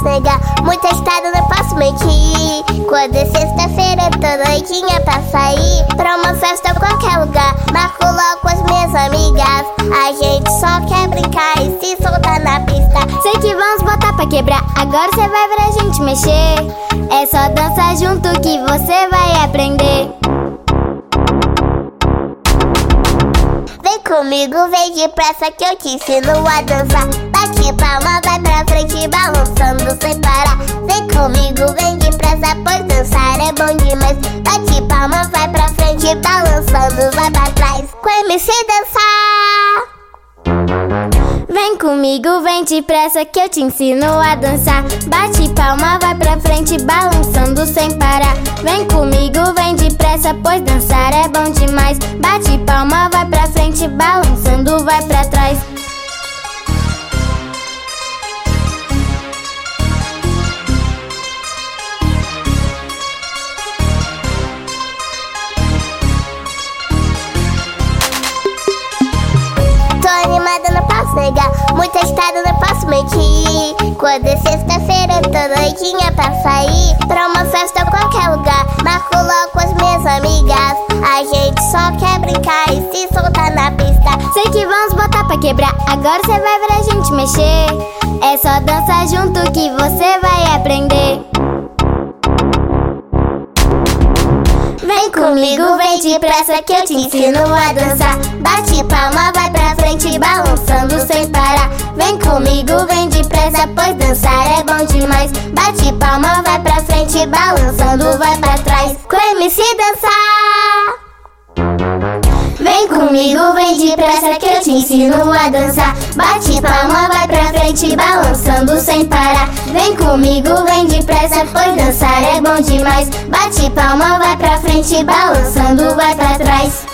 posso negar, muito estado não posso mentir. Quando é sexta-feira, tô doidinha pra sair pra uma festa qualquer lugar. Marco logo com as minhas amigas. A gente só quer brincar e se soltar na pista. Sei que vamos botar pra quebrar, agora cê vai ver a gente mexer. É só dançar junto que você vai aprender. Comigo, vem depressa que eu te ensino a dançar. Bate palma, vai pra frente, balançando sem parar. Vem comigo, vem depressa, pois dançar é bom demais. Bate palma, vai pra frente, balançando, vai pra trás. Com MC dançar. Vem comigo, vem depressa que eu te ensino a dançar. Bate palma, vai pra frente, balançando sem parar. Vem comigo, vem depressa, pois dançar posso negar, estado não posso mentir. Quando é sexta-feira, tô doidinha pra sair pra uma festa ou qualquer lugar. Marco logo com as minhas amigas. A gente só quer brincar e se soltar na pista. Sei que vamos botar pra quebrar, agora cê vai ver a gente mexer. É só dançar junto que você vai aprender. Vem comigo, vem depressa que eu te ensino a dançar. Bate palma, Comigo, vem depressa, pois dançar é bom demais. Bate palma, vai pra frente, balançando, vai pra trás. Com MC dançar. Vem comigo, vem depressa que eu te ensino a dançar. Bate palma, vai pra frente, balançando sem parar. Vem comigo, vem depressa, pois dançar é bom demais. Bate palma, vai pra frente, balançando, vai pra trás.